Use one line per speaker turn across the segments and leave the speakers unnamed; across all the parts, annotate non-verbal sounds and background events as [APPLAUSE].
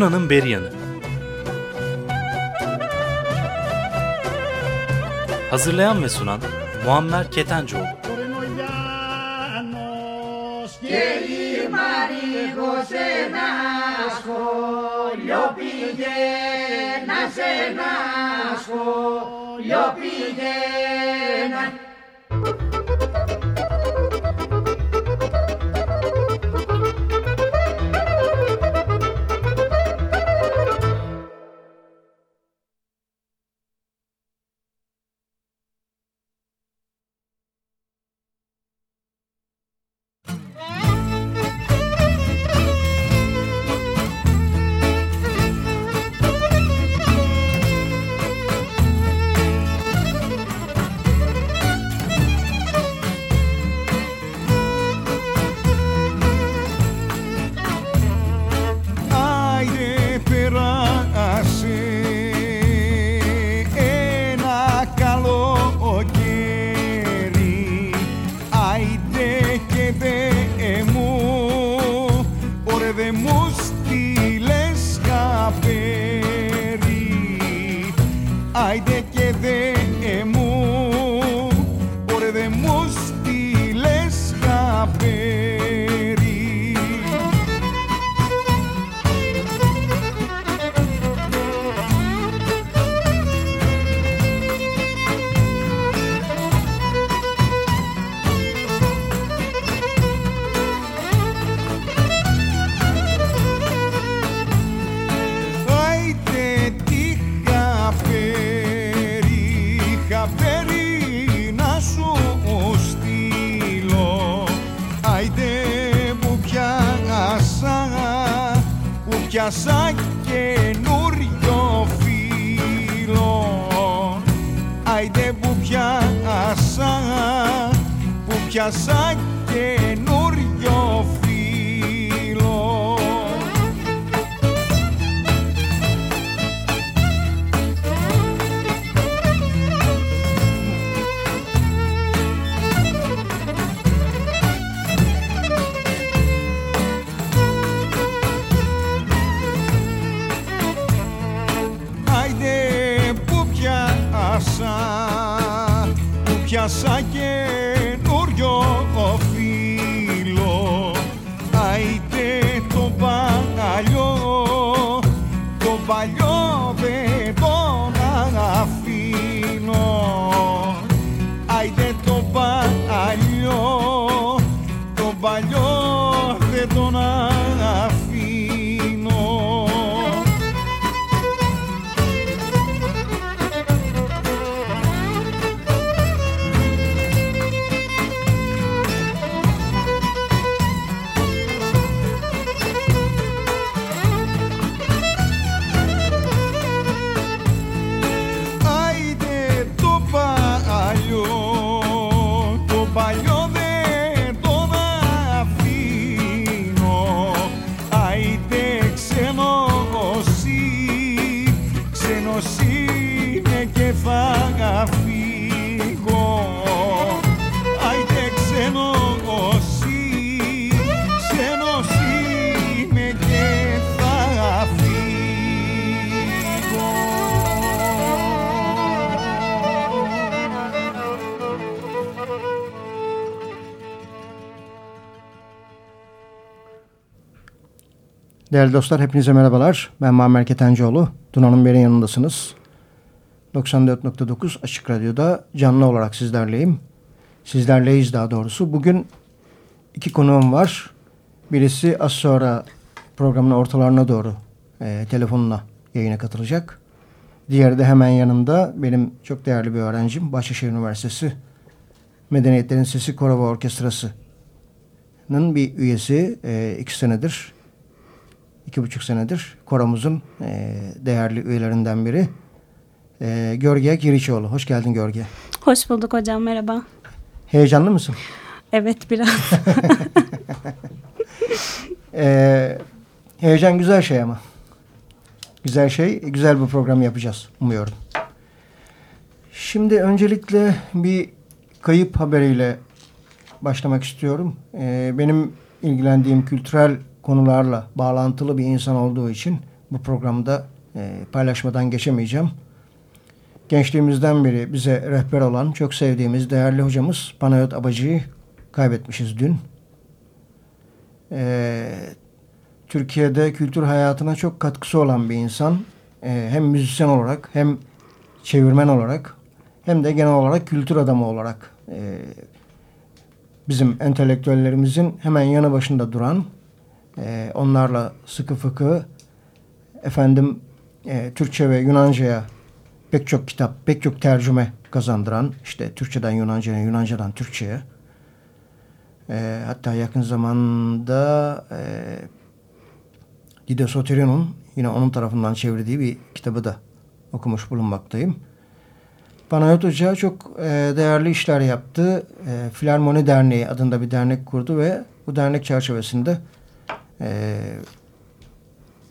Tuna'nın Beriyanı Hazırlayan ve sunan Muammer Ketencoğlu.
Yo pillena, yo
που πιάσα καινούριο φίλο. Άιντε το παλιό, το παλιό δεν τον αφήνω. Άιντε το παλιό, το παλιό
Değerli dostlar hepinize merhabalar. Ben Muammer Ketencoğlu. Duna'nın beri yanındasınız. 94.9 Açık Radyo'da canlı olarak sizlerleyim. Sizlerleyiz daha doğrusu. Bugün iki konuğum var. Birisi az sonra programın ortalarına doğru e, telefonla yayına katılacak. Diğeri de hemen yanında benim çok değerli bir öğrencim. Bahçeşehir Üniversitesi Medeniyetlerin Sesi Korova Orkestrası'nın bir üyesi. E, iki senedir, iki buçuk senedir koromuzun e, değerli üyelerinden biri. E, Görge Kiriçoğlu. Hoş geldin Görge.
Hoş bulduk hocam merhaba.
Heyecanlı mısın?
Evet biraz. [LAUGHS]
e, heyecan güzel şey ama. Güzel şey, güzel bir program yapacağız umuyorum. Şimdi öncelikle bir kayıp haberiyle başlamak istiyorum. E, benim ilgilendiğim kültürel konularla bağlantılı bir insan olduğu için bu programda e, paylaşmadan geçemeyeceğim. Gençliğimizden beri bize rehber olan çok sevdiğimiz değerli hocamız Panayot Abacı'yı kaybetmişiz dün. Ee, Türkiye'de kültür hayatına çok katkısı olan bir insan. Ee, hem müzisyen olarak hem çevirmen olarak hem de genel olarak kültür adamı olarak e, bizim entelektüellerimizin hemen yanı başında duran e, onlarla sıkı fıkı efendim e, Türkçe ve Yunanca'ya pek çok kitap, pek çok tercüme kazandıran işte Türkçeden Yunanca'ya, Yunanca'dan Türkçe'ye e, hatta yakın zamanda e, Dido Sotirio'nun yine onun tarafından çevirdiği bir kitabı da okumuş bulunmaktayım. Panayot Hoca çok e, değerli işler yaptı. E, Filarmoni Derneği adında bir dernek kurdu ve bu dernek çerçevesinde e,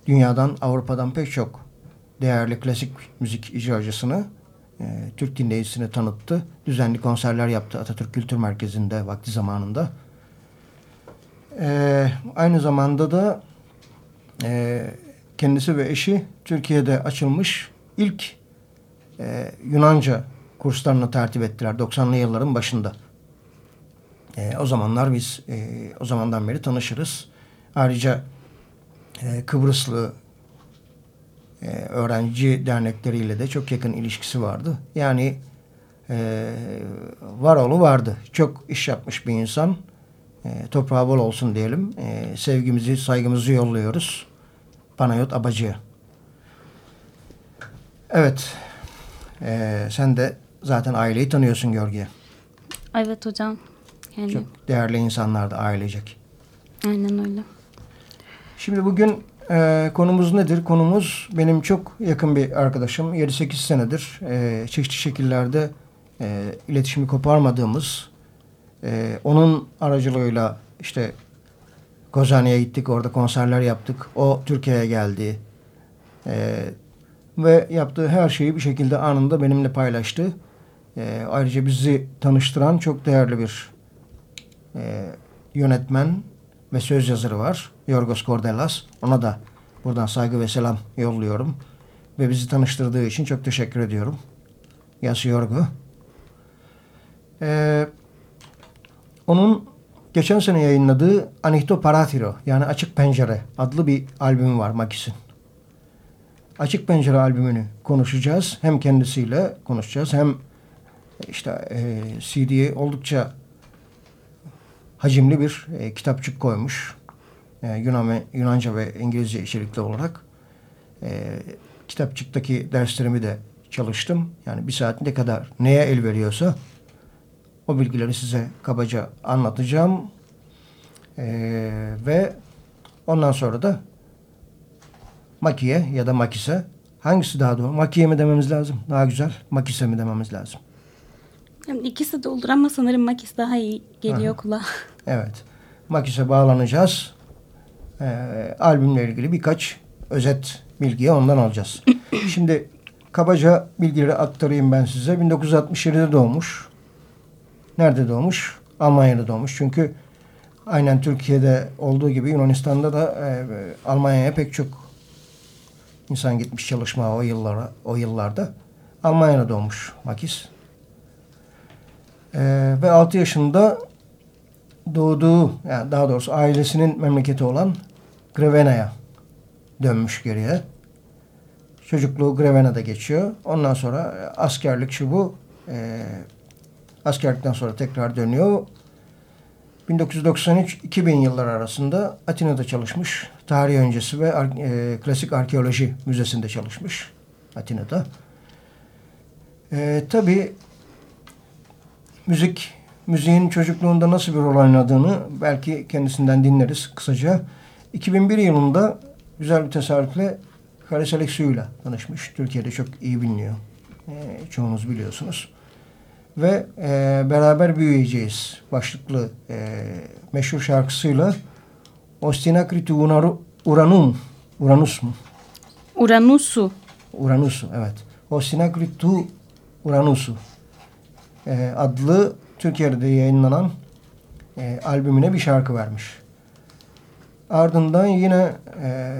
dünyadan, Avrupa'dan pek çok değerli klasik müzik icracısını e, Türk dinleyicisine tanıttı. Düzenli konserler yaptı Atatürk Kültür Merkezi'nde vakti zamanında. E, aynı zamanda da e, kendisi ve eşi Türkiye'de açılmış ilk e, Yunanca kurslarını tertip ettiler 90'lı yılların başında. E, o zamanlar biz e, o zamandan beri tanışırız. Ayrıca e, Kıbrıslı e, öğrenci dernekleriyle de çok yakın ilişkisi vardı. Yani e, var oğlu vardı. Çok iş yapmış bir insan. E, toprağı bol olsun diyelim. E, sevgimizi, saygımızı yolluyoruz. Panayot Abacı'ya. Evet. E, sen de zaten aileyi tanıyorsun Görge.
evet hocam. Yani
Çok değerli insanlardı ailecek.
aynen öyle.
Şimdi bugün e, konumuz nedir? Konumuz benim çok yakın bir arkadaşım. 7-8 senedir e, çeşitli şekillerde e, iletişimi koparmadığımız e, onun aracılığıyla işte Kozani'ye gittik. Orada konserler yaptık. O Türkiye'ye geldi. E, ve yaptığı her şeyi bir şekilde anında benimle paylaştı. E, ayrıca bizi tanıştıran çok değerli bir e, yönetmen ve söz yazarı var. Yorgos Kordelas. Ona da buradan saygı ve selam yolluyorum. Ve bizi tanıştırdığı için çok teşekkür ediyorum. Yas Yorgo. Ee, onun geçen sene yayınladığı Anihto Parathiro yani Açık Pencere adlı bir albümü var Makis'in. Açık Pencere albümünü konuşacağız. Hem kendisiyle konuşacağız hem işte e, CD'ye oldukça hacimli bir e, kitapçık koymuş. E, Yunan ve, Yunanca ve İngilizce içerikli olarak. E, kitapçıktaki derslerimi de çalıştım. Yani bir saat ne kadar neye el veriyorsa o bilgileri size kabaca anlatacağım. E, ve ondan sonra da Makiye ya da Makise hangisi daha doğru? Makiye mi dememiz lazım? Daha güzel. Makise mi dememiz lazım?
Yani ikisi de olur ama sanırım Makis daha iyi geliyor
Aha.
kulağa.
Evet. Makis'e bağlanacağız. Ee, albümle ilgili birkaç özet bilgiyi ondan alacağız. [COUGHS] Şimdi kabaca bilgileri aktarayım ben size. 1967'de doğmuş. Nerede doğmuş? Almanya'da doğmuş. Çünkü aynen Türkiye'de olduğu gibi Yunanistan'da da e, Almanya'ya pek çok insan gitmiş çalışmaya o yıllara o yıllarda. Almanya'da doğmuş Makis. Ee, ve 6 yaşında doğduğu, yani daha doğrusu ailesinin memleketi olan Grevena'ya dönmüş geriye. Çocukluğu Grevena'da geçiyor. Ondan sonra askerlik şu bu. E, askerlikten sonra tekrar dönüyor. 1993-2000 yılları arasında Atina'da çalışmış. Tarih öncesi ve e, klasik arkeoloji müzesinde çalışmış. Atina'da. E, tabii müzik, müziğin çocukluğunda nasıl bir rol oynadığını belki kendisinden dinleriz kısaca. 2001 yılında güzel bir tesadüfle Haris Alexiou'yla tanışmış. Türkiye'de çok iyi biliniyor. E, çoğunuz biliyorsunuz. Ve e, beraber büyüyeceğiz başlıklı e, meşhur şarkısıyla Ostinakritu Uranum Uranus mu?
Uranusu.
Uranusu evet. Ostinakritu Uranusu e, adlı Türkiye'de yayınlanan e, albümüne bir şarkı vermiş. Ardından yine e,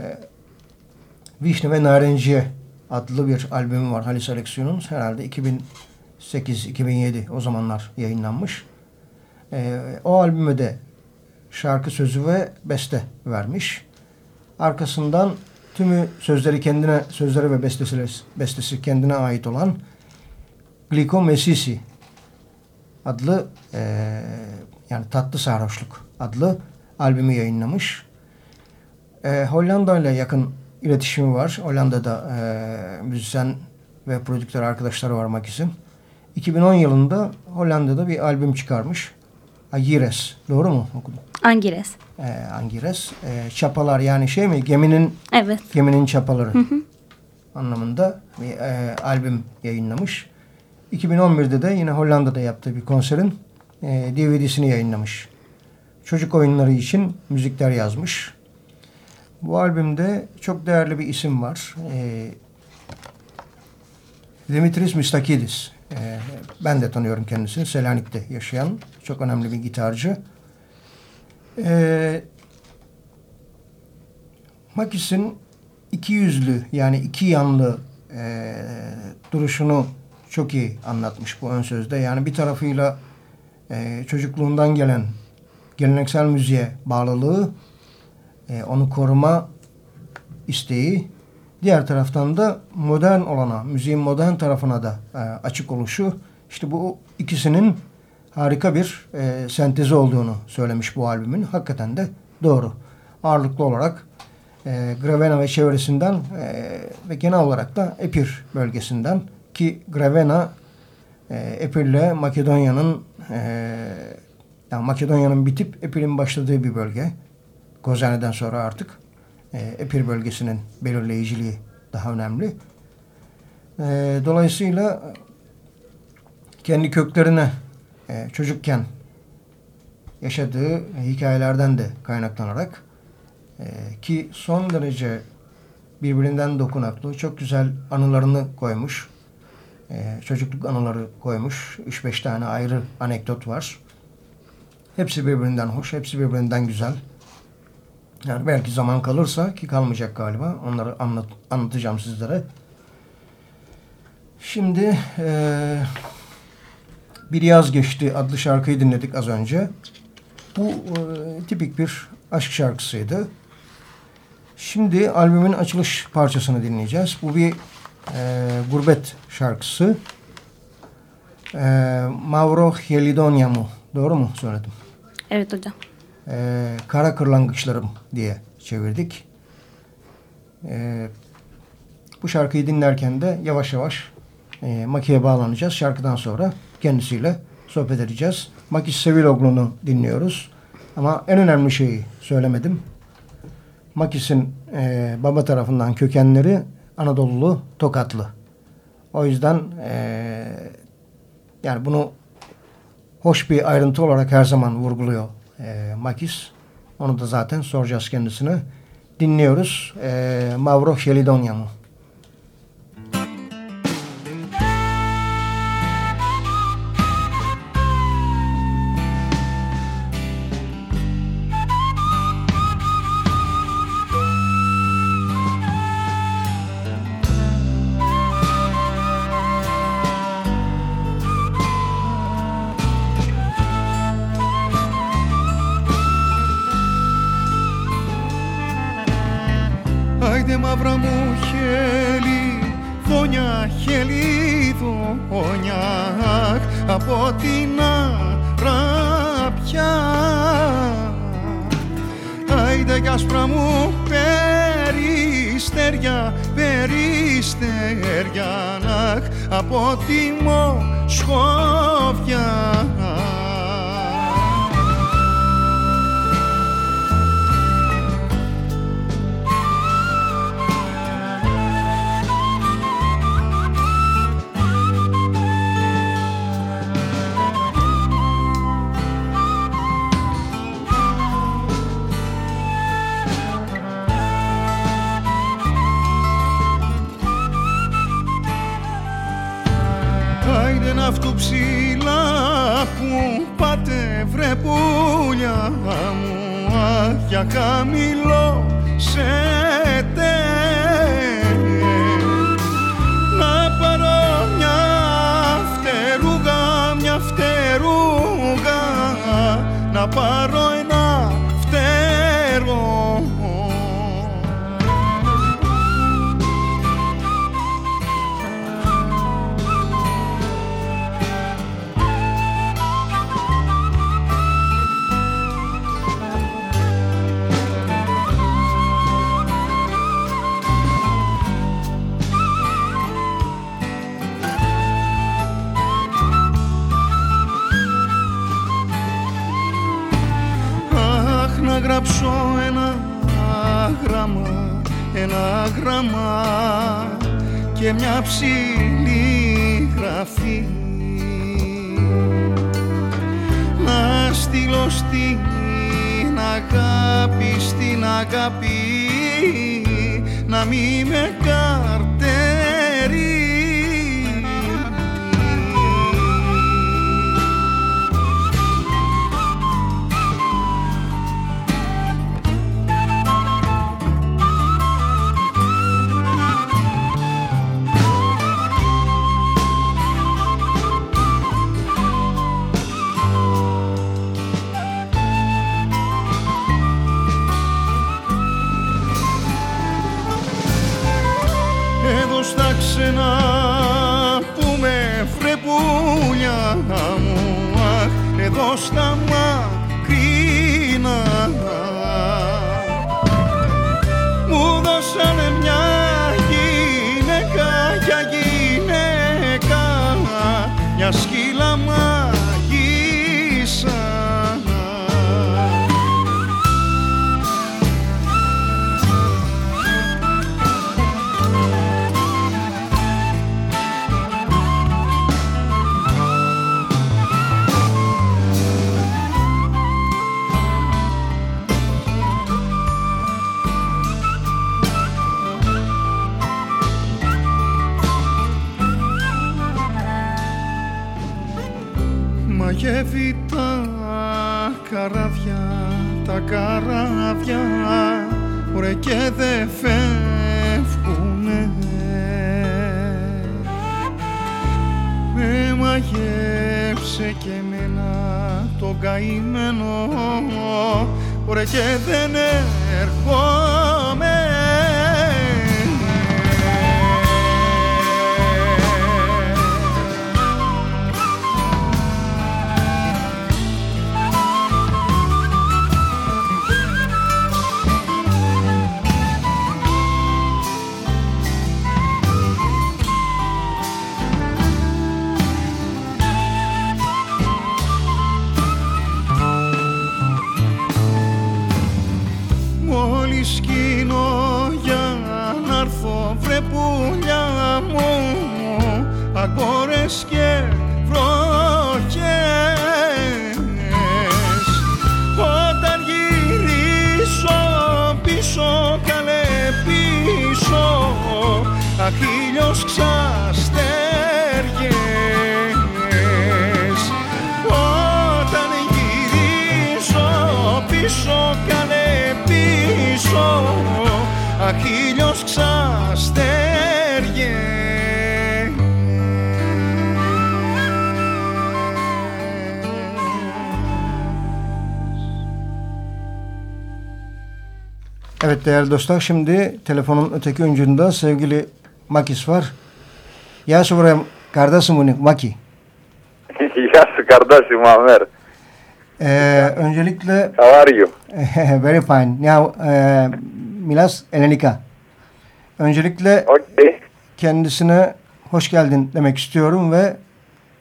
Vişne ve Narenciye adlı bir albümü var Halis Alexiou'nun. Herhalde 2008-2007 o zamanlar yayınlanmış. E, o albüme de şarkı sözü ve beste vermiş. Arkasından tümü sözleri kendine, sözleri ve bestesi, bestesi kendine ait olan Gliko Mesisi adlı e, yani Tatlı Sarhoşluk adlı albümü yayınlamış. E, Hollanda ile yakın iletişimi var. Hollanda'da e, müzisyen ve prodüktör arkadaşları var Makis'in. 2010 yılında Hollanda'da bir albüm çıkarmış. Agires. Doğru mu okudum?
Angires.
Ee, Angires. Ee, çapalar yani şey mi? Geminin
Evet.
geminin çapaları hı hı. anlamında bir e, albüm yayınlamış. 2011'de de yine Hollanda'da yaptığı bir konserin e, DVD'sini yayınlamış. Çocuk oyunları için müzikler yazmış. Bu albümde çok değerli bir isim var. E, Dimitris Mistakidis. E, ben de tanıyorum kendisini. Selanik'te yaşayan çok önemli bir gitarcı. E, Makis'in iki yüzlü yani iki yanlı e, duruşunu çok iyi anlatmış bu ön sözde. Yani bir tarafıyla e, çocukluğundan gelen geleneksel müziğe bağlılığı, e, onu koruma isteği, diğer taraftan da modern olana, müziğin modern tarafına da e, açık oluşu. İşte bu ikisinin harika bir e, sentezi olduğunu söylemiş bu albümün. Hakikaten de doğru. Ağırlıklı olarak e, Gravena ve çevresinden e, ve genel olarak da Epir bölgesinden ki Gravena e, Epir'le Makedonya'nın e, yani Makedonya'nın bitip Epir'in başladığı bir bölge. Kozani'den sonra artık e, Epir bölgesinin belirleyiciliği daha önemli. E, dolayısıyla kendi köklerine e, çocukken yaşadığı hikayelerden de kaynaklanarak e, ki son derece birbirinden dokunaklı, çok güzel anılarını koymuş. E, çocukluk anıları koymuş. 3-5 tane ayrı anekdot var. Hepsi birbirinden hoş, hepsi birbirinden güzel. Yani belki zaman kalırsa ki kalmayacak galiba. Onları anlat, anlatacağım sizlere. Şimdi e, Bir Yaz Geçti adlı şarkıyı dinledik az önce. Bu e, tipik bir aşk şarkısıydı. Şimdi albümün açılış parçasını dinleyeceğiz. Bu bir e, gurbet şarkısı. E, Mauro Helidonya'mı. Doğru mu söyledim?
Evet hocam.
E, Kara Kırlangıçlarım diye çevirdik. E, bu şarkıyı dinlerken de yavaş yavaş e, Maki'ye bağlanacağız. Şarkıdan sonra kendisiyle sohbet edeceğiz. Maki Seviloglu'nu dinliyoruz. Ama en önemli şeyi söylemedim. Makis'in e, baba tarafından kökenleri Anadolulu, Tokatlı. O yüzden e, yani bunu hoş bir ayrıntı olarak her zaman vurguluyor e, Makis. Onu da zaten soracağız kendisine. Dinliyoruz. E, Mavro Şelidonya'mı.
ποτιμό και μια ψηλή γραφή. Να στείλω στην αγάπη, στην αγάπη να μην με κάνει και δεν
Evet değerli dostlar şimdi telefonun öteki ucunda sevgili Makis var. Γεια σου kardeşim benim Maki. [LAUGHS]
Γεια kardeşim Amer.
Ee, öncelikle
How are you? [LAUGHS]
very fine. Ya e, Milas Elenika. Öncelikle
okay.
kendisine hoş geldin demek istiyorum ve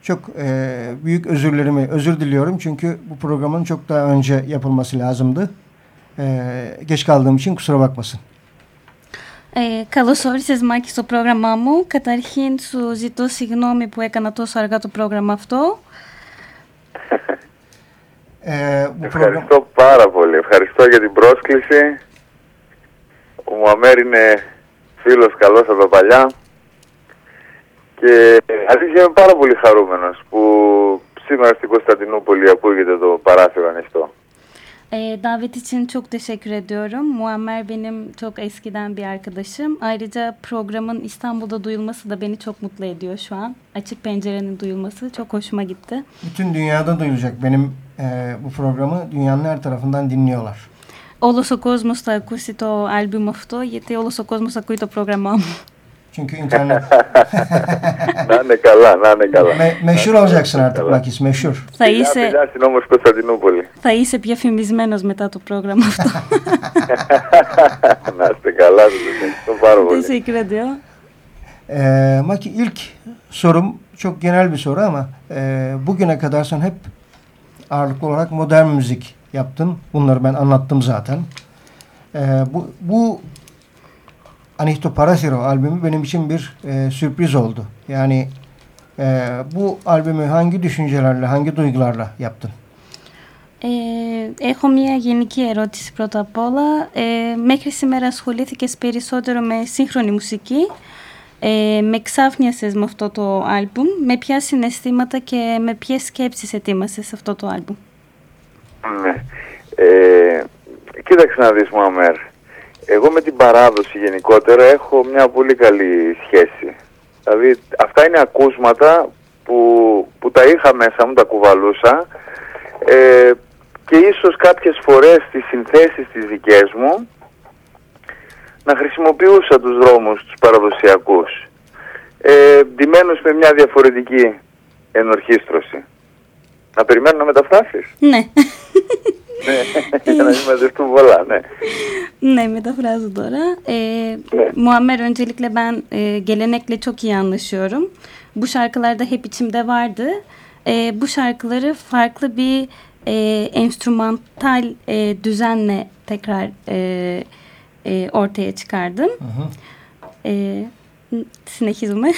çok e, büyük özürlerimi özür diliyorum çünkü bu programın çok daha önce yapılması lazımdı. E, geç kaldığım için kusura bakmasın.
Ε, καλώς όρισες Μάκη στο πρόγραμμά μου. Καταρχήν σου ζητώ συγγνώμη που έκανα τόσο αργά το πρόγραμμα αυτό.
E, bu program
Ευχαριστώ πάρα πολύ. Ευχαριστώ για την πρόσκληση. Ο Μουαμέρ είναι φίλος καλός από τα παλιά. Και αλήθεια είμαι πάρα πολύ χαρούμενος που σήμερα στην Κωνσταντινούπολη ακούγεται το παράθυρο ανοιχτό.
Ee, davet için çok teşekkür ediyorum. Muammer benim çok eskiden bir arkadaşım. Ayrıca programın İstanbul'da duyulması da beni çok mutlu ediyor şu an. Açık pencerenin duyulması çok hoşuma gitti.
bütün dünyada duyulacak benim e, bu programı dünyanın her tarafından dinliyorlar.
Όλος ο κόσμος θα ακούσει το άλμπουμ αυτό, γιατί όλος ο κόσμος ακούει το πρόγραμμά μου.
Çünkü internet
να είναι καλά, να είναι καλά.
Me, meşhur olacaksın artık
Καλά.
Makis meşhur.
θα,
Φιλιά,
είσαι,
φιλιά στην όμως Κωνσταντινούπολη.
θα είσαι πια φημισμένος μετά το πρόγραμμα αυτό.
να είστε καλά, σας ευχαριστώ πάρα πολύ.
teşekkür ediyorum.
Ee, Maki ilk sorum çok genel bir soru ama e, bugüne kadar sen hep ağırlıklı olarak modern müzik yaptın. Bunları ben anlattım zaten. Ee, bu, bu Anihto Parasiro albümü benim için bir e, sürpriz oldu. Yani e, bu albümü hangi düşüncelerle, hangi duygularla yaptın?
Ε, έχω μια γενική ερώτηση πρώτα απ' όλα. Ε, μέχρι σήμερα ασχολήθηκες περισσότερο με σύγχρονη μουσική. Ε, με ξάφνιασες με αυτό το άλμπουμ. Με ποια συναισθήματα και με ποιες σκέψεις ετοίμασες αυτό το άλμπουμ;
Ναι. Ε, κοίταξε να δεις Μουαμέρ. Εγώ με την παράδοση γενικότερα έχω μια πολύ καλή σχέση. Δηλαδή αυτά είναι ακούσματα που, που τα είχα μέσα μου, τα κουβαλούσα ε, και ίσως κάποιες φορές στις συνθέσεις τις δικές μου να χρησιμοποιούσα τους δρόμους τους παραδοσιακούς ε, ντυμένους με μια διαφορετική ενορχίστρωση. Να περιμένω να μεταφράσεις;
Ναι.
Ναι, για να μην μαζευτούν πολλά, ναι.
ne metafrazı [LAUGHS] doğru. Ee,
Evet.
Muammer öncelikle ben e, gelenekle çok iyi anlaşıyorum. Bu şarkılarda hep içimde vardı. E, bu şarkıları farklı bir e, enstrümantal e, düzenle tekrar e, e, ortaya çıkardım. E, sinekizmi.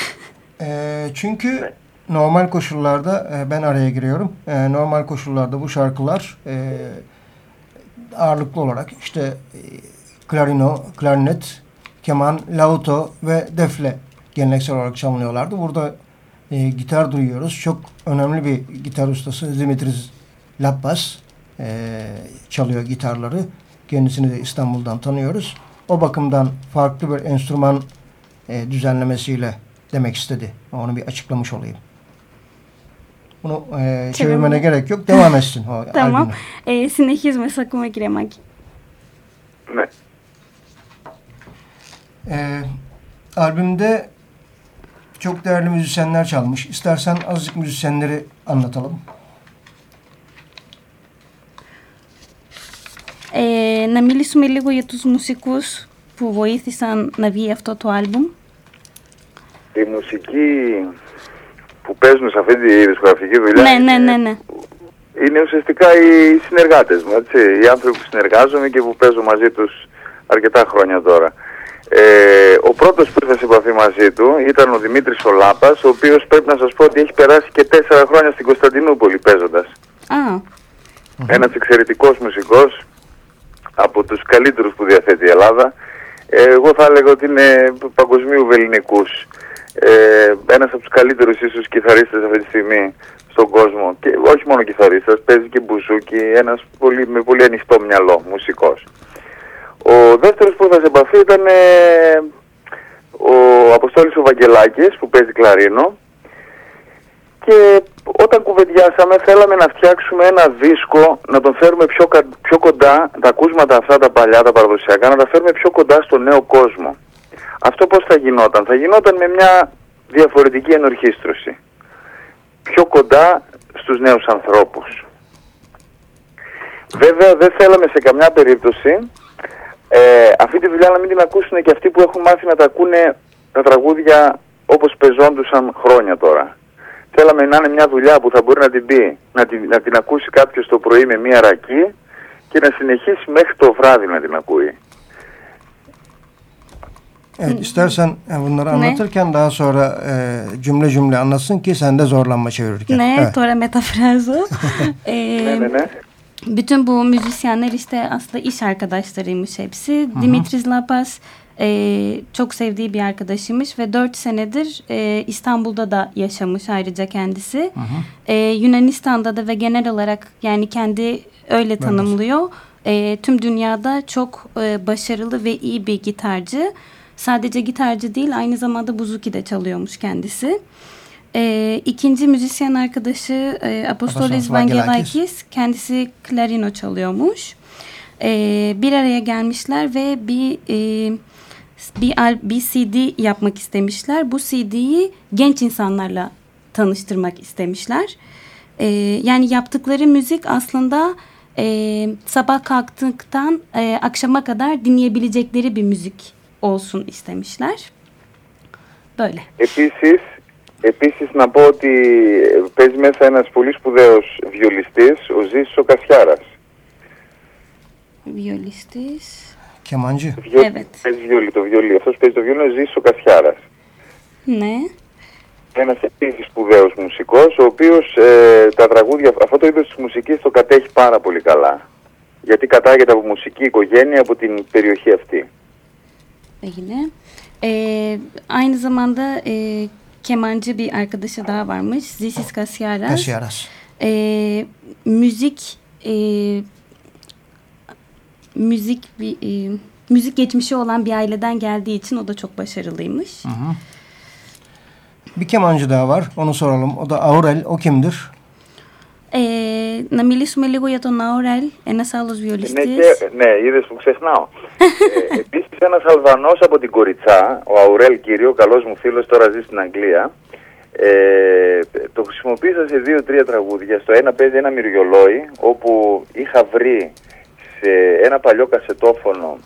Ee, çünkü normal koşullarda e, ben araya giriyorum. E, normal koşullarda bu şarkılar e, ağırlıklı olarak işte klarino, klarinet, keman, lauto ve defle geleneksel olarak çalınıyorlardı. Burada gitar duyuyoruz. Çok önemli bir gitar ustası Dimitris Lappas çalıyor gitarları. Kendisini de İstanbul'dan tanıyoruz. O bakımdan farklı bir enstrüman düzenlemesiyle demek istedi. Onu bir açıklamış olayım. Bunu e, çevirmene gerek yok. Devam etsin o [LAUGHS]
tamam.
albüme.
E, sinekizme sakuma giremek.
ναι.
E, albümde çok değerli müzisyenler çalmış. İstersen azıcık müzisyenleri anlatalım.
Ε, να μιλήσουμε λίγο για τους μουσικούς που βοήθησαν να βγει αυτό το άλμπουμ.
Η μουσική που παίζουν σε αυτή τη δισκογραφική δουλειά
Ναι, ναι,
είναι-
ναι, ναι.
είναι ουσιαστικά οι συνεργάτες μου, έτσι. Οι άνθρωποι που συνεργάζομαι και που παίζω μαζί τους αρκετά χρόνια τώρα. Ε, ο πρώτος που ήρθα σε επαφή μαζί του ήταν ο Δημήτρης Ολάπας, ο οποίος πρέπει να σας πω ότι έχει περάσει και τέσσερα χρόνια στην Κωνσταντινούπολη παίζοντας.
Α,
Ένας εξαιρετικός μουσικός, από τους καλύτερους που διαθέτει η Ελλάδα. Ε, εγώ θα έλεγα ότι είναι παγκοσμίου βεληνικούς. Ε, ένας από τους καλύτερους ίσως κιθαρίστες αυτή τη στιγμή στον κόσμο. Και όχι μόνο κιθαρίστας, παίζει και μπουζούκι, ένας πολύ, με πολύ ανοιχτό μυαλό μουσικός. Ο δεύτερος που ήρθα σε επαφή ήταν ε, ο Αποστόλης ο Βαγγελάκης που παίζει κλαρίνο και όταν κουβεντιάσαμε θέλαμε να φτιάξουμε ένα δίσκο, να τον φέρουμε πιο, κα- πιο κοντά, τα ακούσματα αυτά τα παλιά, τα παραδοσιακά, να τα φέρουμε πιο κοντά στο νέο κόσμο. Αυτό πώς θα γινόταν; Θα γινόταν με μια διαφορετική ενορχίστρωση. Πιο κοντά στους νέους ανθρώπους. Βέβαια δεν θέλαμε σε καμιά περίπτωση ε, αυτή τη δουλειά να μην την ακούσουν και αυτοί που έχουν μάθει να τα ακούνε τα τραγούδια όπως πεζόντουσαν χρόνια τώρα. Θέλαμε να είναι μια δουλειά που θα μπορεί να την πει, να την, να την ακούσει κάποιος το πρωί με μια ρακή και να συνεχίσει μέχρι το βράδυ να την ακούει.
Evet, istersen e, bunları anlatırken ne? daha sonra e, cümle cümle anlatsın ki sen de zorlanma çevirirken.
Ne?
Evet.
Tora metafrazo. [LAUGHS]
e, ne, ne,
bütün bu müzisyenler işte aslında iş arkadaşlarıymış hepsi. Hı -hı. Dimitris Lapas e, çok sevdiği bir arkadaşıymış ve dört senedir e, İstanbul'da da yaşamış ayrıca kendisi. Hı hı. E, Yunanistan'da da ve genel olarak yani kendi öyle tanımlıyor. E, tüm dünyada çok e, başarılı ve iyi bir gitarcı. Hı Sadece gitarcı değil aynı zamanda buzuki de çalıyormuş kendisi. E, ikinci müzisyen arkadaşı e, Apostolos Vangelakis kendisi klarino çalıyormuş. E, bir araya gelmişler ve bir e, bir, bir CD yapmak istemişler. Bu CD'yi genç insanlarla tanıştırmak istemişler. E, yani yaptıkları müzik aslında e, sabah kalktıktan e, akşama kadar dinleyebilecekleri bir müzik olsun istemişler. Böyle.
Επίσης, επίσης να πω ότι παίζει μέσα ένας πολύ σπουδαίος βιολιστής, ο Ζήσης ο Κασιάρας.
Viyolistis.
Kemancı.
Βιολ...
Evet.
Παίζει βιολί, το βιολί. Αυτός παίζει το βιολί, ο Ζήσης ο Κασιάρας.
Ne?
Ένας επίσης σπουδαίος μουσικός, ο οποίος ε, τα τραγούδια, αυτό το είδος της μουσικής το κατέχει πάρα πολύ καλά. Γιατί κατάγεται από μουσική οικογένεια από την περιοχή αυτή.
Yine. Ee, aynı zamanda e, kemancı bir arkadaşı daha varmış. Zisis Kasyaras.
Kasyaras.
Ee, müzik e, müzik bir e, müzik geçmişi olan bir aileden geldiği için o da çok başarılıymış.
Bir kemancı daha var. Onu soralım. O da Aurel. O kimdir?
Ε, να μιλήσουμε λίγο για τον Αόραλ, ένας άλλος
Ναι,
βιολιστής.
και, ναι, είδες που ξεχνάω. ε, [LAUGHS] επίσης ένας Αλβανός από την Κοριτσά, ο Αουρέλ κύριο, καλός μου φίλος, τώρα ζει στην Αγγλία. Ε, το χρησιμοποίησα σε δύο-τρία τραγούδια. Στο ένα παίζει ένα μυριολόι, όπου είχα βρει σε ένα παλιό κασετόφωνο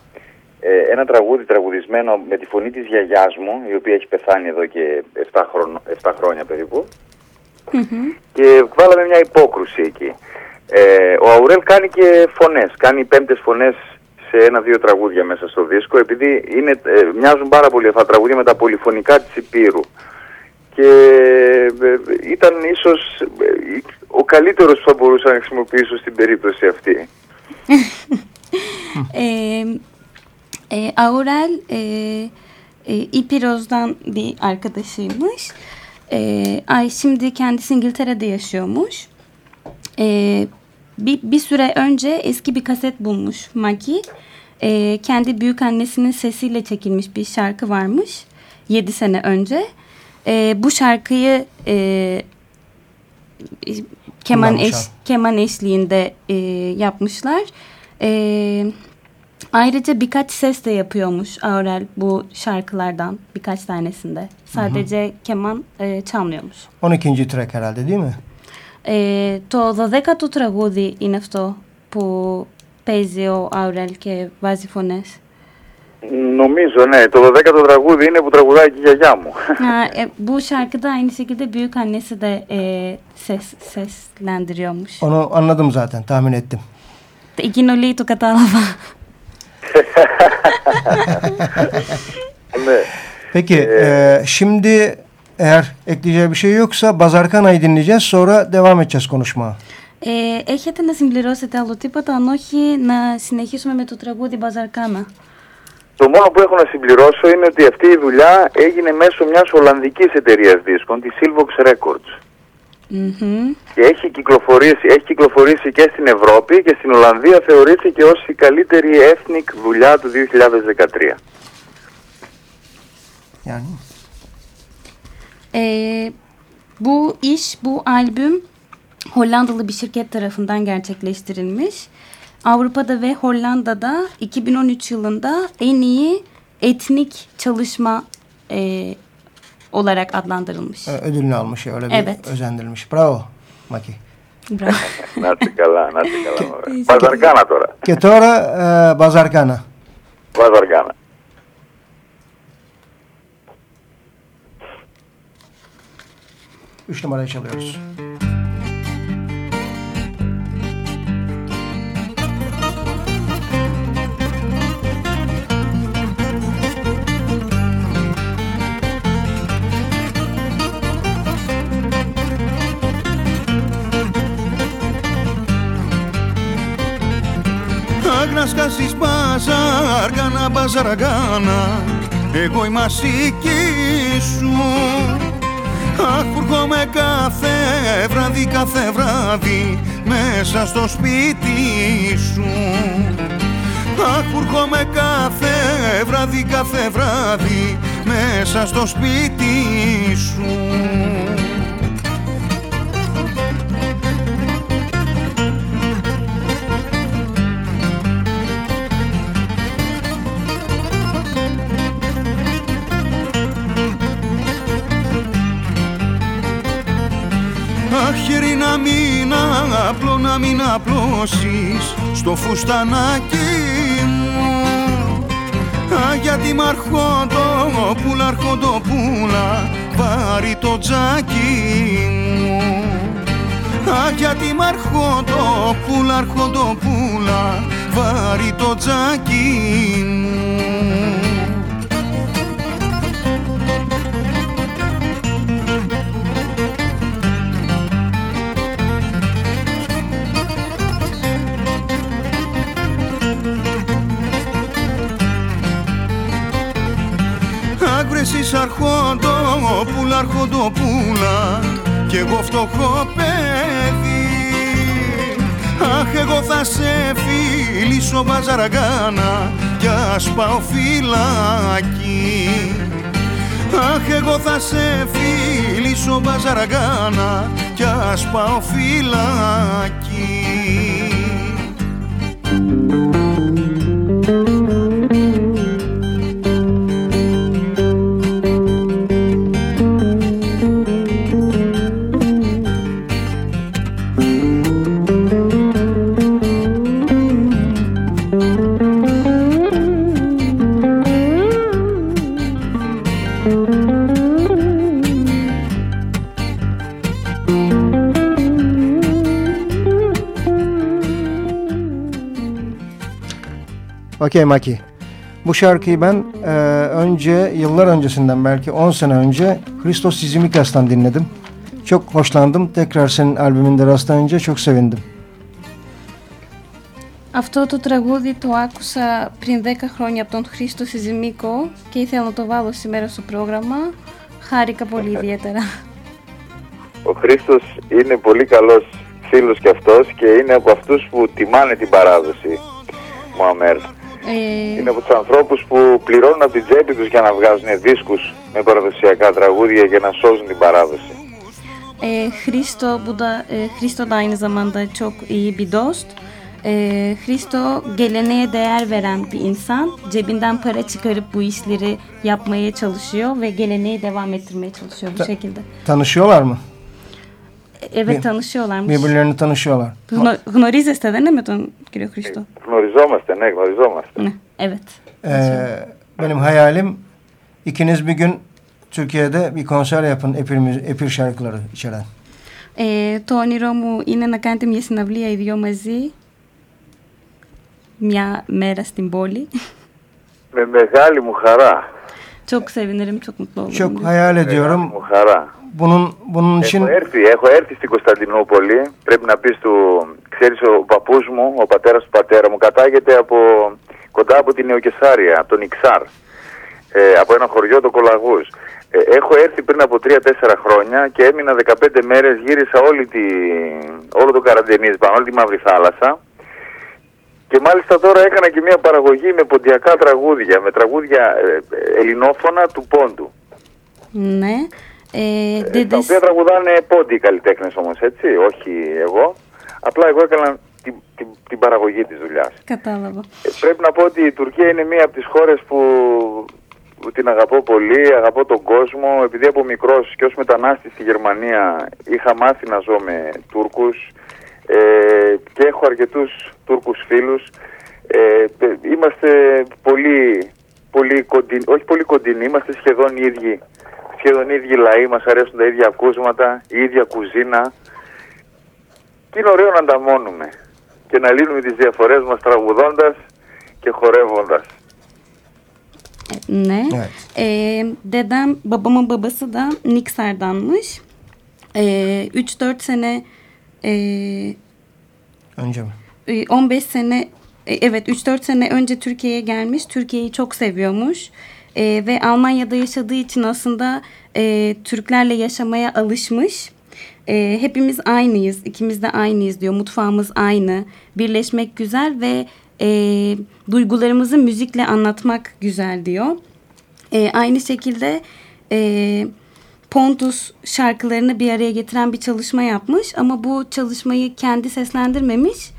ε, ένα τραγούδι τραγουδισμένο με τη φωνή της γιαγιάς μου, η οποία έχει πεθάνει εδώ και 7, χρόνο, 7 χρόνια περίπου. Και βάλαμε μια υπόκρουση εκεί. Ε, ο Αουρέλ κάνει και φωνές, κάνει πέμπτες φωνές σε ένα-δύο τραγούδια μέσα στο δίσκο, επειδή είναι, ε, μοιάζουν πάρα πολύ αυτά τα τραγούδια με τα πολυφωνικά της Υπήρου. Και ε, ήταν ίσως ε, ο καλύτερος που θα μπορούσα να χρησιμοποιήσω στην περίπτωση αυτή.
Ee, e, Aurel e, e, İpiroz'dan bir arkadaşıymış. E, ay şimdi kendisi İngiltere'de yaşıyormuş. E, bir, bir süre önce eski bir kaset bulmuş Maggie. E, kendi büyük annesinin sesiyle çekilmiş bir şarkı varmış. 7 sene önce. E, bu şarkıyı e, keman eş, keman eşliğinde e, yapmışlar. E, ayrıca birkaç ses de yapıyormuş Aurel bu şarkılardan birkaç tanesinde. Sadece keman e, çalmıyormuş.
12. track herhalde değil mi?
Ε, το 12ο τραγούδι είναι αυτό που παίζει ο Άουρελ και βάζει φωνές.
Νομίζω, ναι, το 12ο τραγούδι είναι που τραγουδάει και η γιαγιά μου.
Ha, e, bu şarkıda aynı şekilde büyük annesi de e, ses seslendiriyormuş.
Onu anladım zaten. Tahmin ettim.
Εκείνο λέει το Κατάλαβα.
ναι.
Peki e, şimdi eğer ekleyeceği bir şey yoksa Bazarkana'yı dinleyeceğiz. Sonra devam edeceğiz konuşmaya.
Ε, έχετε να συμπληρώσετε άλλο τίποτα, αν όχι να συνεχίσουμε με το τραγούδι Μπαζαρκάνα.
Το μόνο που έχω να συμπληρώσω είναι ότι αυτή η δουλειά έγινε μέσω μιας Ολλανδικής εταιρείας δίσκων, τη Silvox Records.
Μμμ.
Και έχει κυκλοφορήσει, έχει κυκλοφορήσει και στην Ευρώπη και στην Ολλανδία θεωρήθηκε ως η καλύτερη ethnic δουλειά του 2013.
Yani
Ee, bu iş, bu albüm Hollandalı bir şirket tarafından gerçekleştirilmiş. Avrupa'da ve Hollanda'da 2013 yılında en iyi etnik çalışma e, olarak adlandırılmış.
Ee, ödülünü almış öyle bir
Evet.
özendirilmiş. Bravo Maki.
Bravo. [LAUGHS]
να είστε καλά, να είστε καλά. μωρέ. Βαζαργάνα τώρα.
Και τώρα e, Bazarkana.
Βαζαργάνα.
Üç numarayı çalıyoruz.
Άγνα σκάσεις μπαζαργάνα, μπαζαργάνα Εγώ είμαι ασίκη σου. Αχ, με κάθε βράδυ, κάθε βράδυ Μέσα στο σπίτι σου. Αχ, με κάθε βράδυ, κάθε βράδυ Μέσα στο σπίτι σου Αχ, χέρι να μην απλώ, να μην απλώσεις στο φουστανάκι μου. Α, γιατί μ' αρχοντόπουλα, αρχοντόπουλα, βάρει το τζάκι μου. Α, γιατί μ' αρχοντόπουλα, αρχοντόπουλα, βάρει το τζάκι μου Άγκρεσης αρχοντόπουλα, αρχοντόπουλα κι εγώ φτωχό παιδί. Αχ εγώ θα σε φιλήσω μπαζαραγκάνα κι ας πάω φυλακή. Αχ εγώ θα σε φιλήσω μπαζαραγκάνα κι ας πάω φυλακή
Okey Maki. Bu şarkıyı ben e, önce yıllar öncesinden belki 10 sene önce Christos Sizimikas'tan dinledim. Çok hoşlandım. Tekrar senin albümünde rastlayınca çok sevindim.
Αυτό το τραγούδι το άκουσα πριν 10 χρόνια από τον Χρήστο Σιζημίκο και ήθελα να το βάλω σήμερα στο πρόγραμμα. Χάρηκα πολύ ιδιαίτερα.
Ο Χρήστος είναι πολύ καλός φίλος κι αυτός και είναι από αυτούς που τιμάνε την παράδοση, Μωαμέρ.
Ε,
Είναι από τους ανθρώπους που πληρώνουν από την τσέπη τους για να βγάζουν δίσκους με παραδοσιακά τραγούδια και να σώζουν την παράδοση.
e, Hristo, bu da e, Hristo da aynı zamanda çok iyi bir dost. E, Hristo geleneğe değer veren bir insan. Cebinden para çıkarıp bu işleri yapmaya çalışıyor ve geleneği devam ettirmeye çalışıyor bu
Ta-
şekilde.
Tanışıyorlar mı?
E, Evet
Bir-
tanışıyorlarmış.
Birbirlerini tanışıyorlar.
Γνω- Γνωρίζεστε, δεν είναι με τον κύριο Χρήστο.
Γνωριζόμαστε, ναι, γνωριζόμαστε.
Ναι, evet.
Ee, benim hayalim ikiniz bir gün Türkiye'de bir konser yapın Epir, müzi- Epir şarkıları içeren.
Ε, το όνειρό μου είναι να κάνετε μια συναυλία οι δυο μαζί μια μέρα στην πόλη.
Με μεγάλη μου χαρά.
Çok sevinirim, çok mutlu olurum.
Çok
diyor.
hayal
Μεγάλη
ediyorum.
μου χαρά.
Bunun bunun için
Έχω έρθει, έχω έρθει στην Κωνσταντινούπολη. Πρέπει να πεις του, ξέρεις ο παππούς μου, ο πατέρας του πατέρα μου, κατάγεται από κοντά από την Νεοκεσάρια, από τον Ιξάρ. Ε, από ένα χωριό, το Κολαγούς. Ε, έχω έρθει πριν από 3-4 χρόνια και έμεινα 15 μέρες, γύρισα όλη τη, όλο το καραντενίσμα, όλη τη Μαύρη Θάλασσα. Και μάλιστα τώρα έκανα και μια παραγωγή με ποντιακά τραγούδια, με τραγούδια ε, ε, ελληνόφωνα του πόντου.
Ναι. Ε,
Τα
dede-
οποία τραγουδάνε πόντι οι καλλιτέχνες όμως, έτσι, όχι εγώ. Απλά εγώ έκανα την, την, την παραγωγή της δουλειάς.
Κατάλαβα.
πρέπει να πω ότι η Τουρκία είναι μία από τις χώρες που την αγαπώ πολύ, αγαπώ τον κόσμο, επειδή από μικρός και ως μετανάστης στη Γερμανία είχα μάθει να ζω με Τούρκους ε, και έχω αρκετούς Τούρκους φίλους. Ε, είμαστε πολύ, πολύ κοντινοί, όχι πολύ κοντινοί, είμαστε σχεδόν ίδιοι. Σχεδόν ίδιοι λαοί, μας αρέσουν τα ίδια ακούσματα, η ίδια κουζίνα. Και είναι ωραίο να ανταμώνουμε και να λύνουμε τις διαφορές μας τραγουδώντας και χορεύοντας.
Ne? Evet. Ee, dedem babamın babası da Niksar'danmış. Ee, 3-4 sene e,
önce mi?
15 sene evet 3-4 sene önce Türkiye'ye gelmiş. Türkiye'yi çok seviyormuş. Ee, ve Almanya'da yaşadığı için aslında e, Türklerle yaşamaya alışmış. E, hepimiz aynıyız, ikimiz de aynıyız diyor. Mutfağımız aynı. Birleşmek güzel ve e, duygularımızı müzikle anlatmak güzel diyor. E, aynı şekilde e, Pontus şarkılarını bir araya getiren bir çalışma yapmış ama bu çalışmayı kendi seslendirmemiş.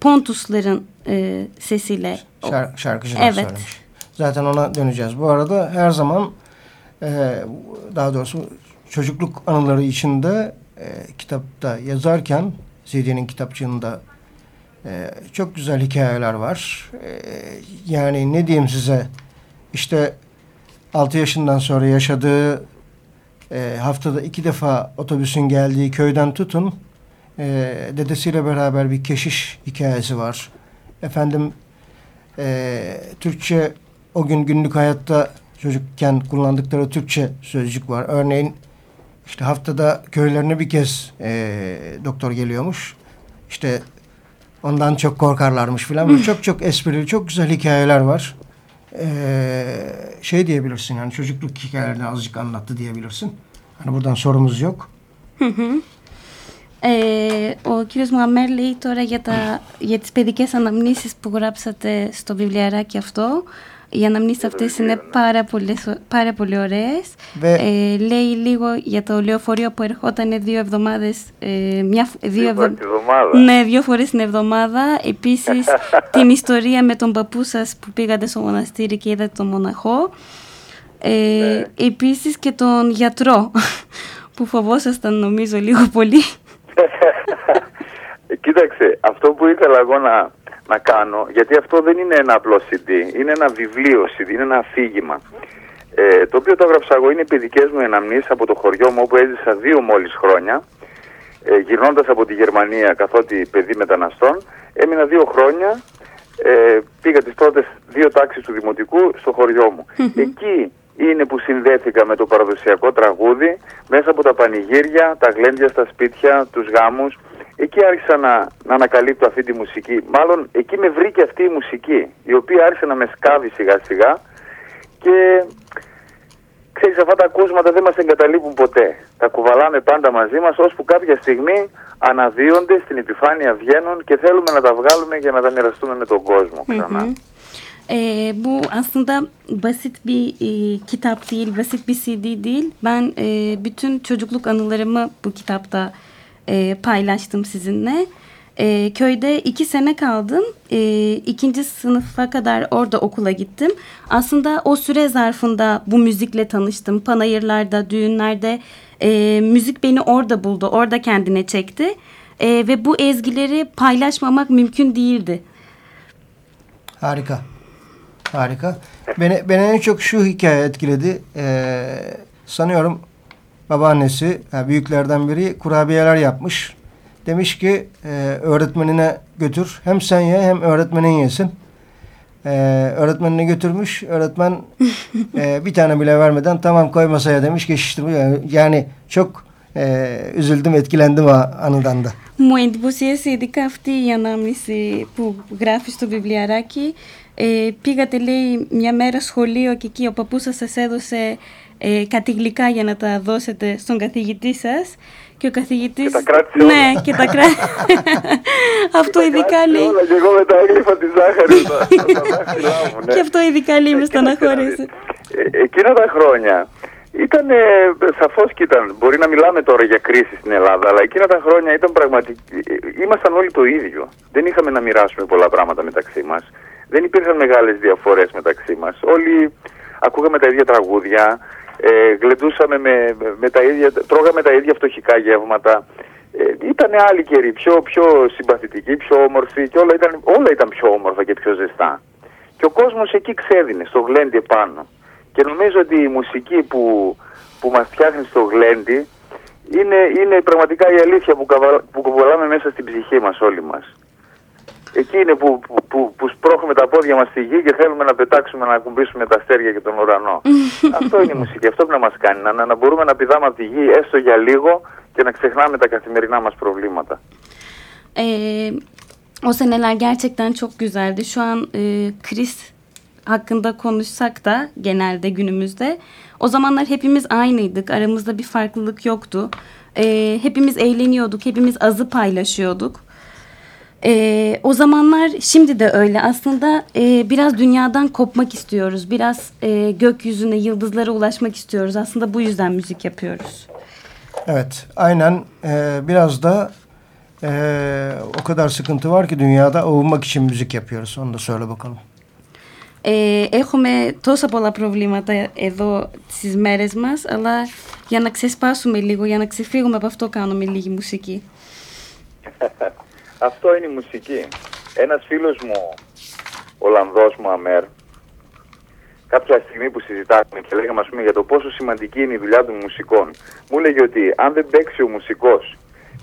Pontusların e, sesiyle.
Şark, şarkıcılar evet. söylemiş. Zaten ona döneceğiz. Bu arada her zaman e, daha doğrusu çocukluk anıları içinde e, kitapta yazarken CD'nin kitapçığında ee, çok güzel hikayeler var. Ee, yani ne diyeyim size işte 6 yaşından sonra yaşadığı e, haftada iki defa otobüsün geldiği köyden tutun e, dedesiyle beraber bir keşiş hikayesi var. Efendim e, Türkçe o gün günlük hayatta çocukken kullandıkları Türkçe sözcük var. Örneğin işte haftada köylerine bir kez e, doktor geliyormuş. İşte Ondan çok korkarlarmış filan. Böyle çok çok esprili, çok güzel hikayeler var. Ee, şey diyebilirsin yani çocukluk hikayelerini azıcık anlattı diyebilirsin. Hani buradan sorumuz yok.
Hı hı. Ε, ο κύριος Μουαμέρ λέει τώρα για, τα, για τις παιδικές αναμνήσεις που γράψατε στο βιβλιαράκι αυτό Οι αναμνήσεις αυτές είναι πάρα πολύ, πάρα πολύ ωραίες. Ε, λέει λίγο για το λεωφορείο που ερχόταν δύο εβδομάδες. Ε, μια, δύο,
ευδο...
Ναι, δύο φορές την εβδομάδα. Επίσης [LAUGHS] την ιστορία με τον παππού σας που πήγατε στο μοναστήρι και είδατε τον μοναχό. Ε, ναι. Επίσης και τον γιατρό [LAUGHS] που φοβόσασταν νομίζω λίγο πολύ. [LAUGHS]
Κοίταξε, αυτό που ήθελα εγώ να, να κάνω, γιατί αυτό δεν είναι ένα απλό CD, είναι ένα βιβλίο CD, είναι ένα αφήγημα. Ε, το οποίο το έγραψα εγώ, είναι οι παιδικές μου εναμνήσεις από το χωριό μου όπου έζησα δύο μόλις χρόνια. Ε, γυρνώντας από τη Γερμανία καθότι παιδί μεταναστών, έμεινα δύο χρόνια, ε, πήγα τις πρώτες δύο τάξεις του Δημοτικού στο χωριό μου. Εκεί είναι που συνδέθηκα με το παραδοσιακό τραγούδι μέσα από τα πανηγύρια, τα γλέντια στα σπίτια, τους γάμους εκεί άρχισα να, να ανακαλύπτω αυτή τη μουσική. Μάλλον εκεί με βρήκε αυτή η μουσική, η οποία άρχισε να με σκάβει σιγά σιγά και ξέρεις αυτά τα ακούσματα δεν μας εγκαταλείπουν ποτέ. Τα κουβαλάμε πάντα μαζί μας ώσπου κάποια στιγμή αναδύονται στην επιφάνεια βγαίνουν και θέλουμε να τα βγάλουμε για να τα μοιραστούμε με τον κόσμο ξανά. Mm-hmm.
E, bu aslında basit bir e, kitap değil, basit bir CD değil. Ben e, bütün çocukluk anılarımı bu kitapta e, paylaştım sizinle. E, köyde iki sene kaldım. E, ikinci sınıfa kadar orada okula gittim. Aslında o süre zarfında bu müzikle tanıştım. Panayırlarda, düğünlerde e, müzik beni orada buldu. Orada kendine çekti. E, ve bu ezgileri paylaşmamak mümkün değildi.
Harika. Harika. Beni, beni en çok şu hikaye etkiledi. Ee, sanıyorum babaannesi yani büyüklerden biri kurabiyeler yapmış. Demiş ki e, öğretmenine götür. Hem sen ye hem öğretmenin yesin. E, öğretmenine götürmüş. Öğretmen e, [LAUGHS] bir tane bile vermeden tamam koy masaya demiş geçiştirmiş. Yani çok ε, üzüldüm, etkilendim ανıdan da.
Μου εντυπωσίασε ειδικά αυτή η ανάμνηση που γράφει στο βιβλιαράκι. Ε, πήγατε λέει μια μέρα σχολείο και εκεί ο παππούς σας έδωσε ε, κάτι γλυκά για να τα δώσετε στον καθηγητή σας και ο καθηγητής... Και
τα κράτησε όλα.
Ναι, και τα [LAUGHS] κράτησε. Αυτό ειδικά λέει...
Όλα, και εγώ με τα έγλυφα της ζάχαρης [LAUGHS] μου,
ναι. Και αυτό ειδικά λέει μες στεναχώρησε.
Ε, εκείνα τα χρόνια ήταν σαφώς και ήταν. Μπορεί να μιλάμε τώρα για κρίση στην Ελλάδα, αλλά εκείνα τα χρόνια ήταν πραγματικά. Ήμασταν όλοι το ίδιο. Δεν είχαμε να μοιράσουμε πολλά πράγματα μεταξύ μας. Δεν υπήρχαν μεγάλες διαφορές μεταξύ μας. Όλοι ακούγαμε τα ίδια τραγούδια, ε, γλεντούσαμε με, με, τα ίδια, τρώγαμε τα ίδια φτωχικά γεύματα. Ε, ήταν άλλοι καιροί, πιο, πιο συμπαθητικοί, πιο όμορφοι και όλα ήταν, όλα ήταν πιο όμορφα και πιο ζεστά. Και ο κόσμος εκεί ξέδινε, στο γλέντι επάνω. Και νομίζω ότι η μουσική που, που μας φτιάχνει στο γλέντι είναι, είναι πραγματικά η αλήθεια που, που κουβαλάμε μέσα στην ψυχή μας όλοι μας. Εκεί είναι που, που, που, που σπρώχνουμε τα πόδια μας στη γη και θέλουμε να πετάξουμε, να ακουμπήσουμε τα αστέρια και τον ουρανό. αυτό είναι η μουσική, αυτό που να μας κάνει, να, να μπορούμε να πηδάμε από τη ghi έστω για λίγο και να ξεχνάμε τα καθημερινά μας προβλήματα.
Ee, o seneler gerçekten çok güzeldi. Şu an e, kriz hakkında konuşsak da genelde günümüzde o zamanlar hepimiz aynıydık. Aramızda bir farklılık yoktu. E, hepimiz eğleniyorduk. Hepimiz azı paylaşıyorduk. E, o zamanlar şimdi de öyle. Aslında e, biraz dünyadan kopmak istiyoruz. Biraz e, gökyüzüne, yıldızlara ulaşmak istiyoruz. Aslında bu yüzden müzik yapıyoruz.
Evet, aynen. E, biraz da e, o kadar sıkıntı var ki dünyada avunmak için müzik yapıyoruz. Onu da söyle bakalım.
Ε, έχουμε τόσα πολλά προβλήματα εδώ στις μέρες μας, αλλά για να ξεσπάσουμε λίγο, για να ξεφύγουμε από αυτό κάνουμε λίγη μουσική. [LAUGHS]
αυτό είναι η μουσική. Ένας φίλος μου, Ολλανδός μου Αμέρ, κάποια στιγμή που συζητάμε και λέγαμε ας πούμε, για το πόσο σημαντική είναι η δουλειά των μουσικών, μου έλεγε ότι αν δεν παίξει ο μουσικός